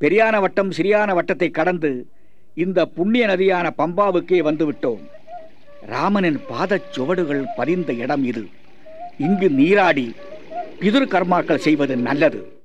பெரியான வட்டம் சிறியான வட்டத்தை கடந்து இந்த புண்ணிய நதியான பம்பாவுக்கே வந்துவிட்டோம். ராமனின் பாதச் சுவடுகள் பதிந்த இடம் இது. இங்கு நீராடி பிதுர் கர்மாக்கள் செய்வது நல்லது.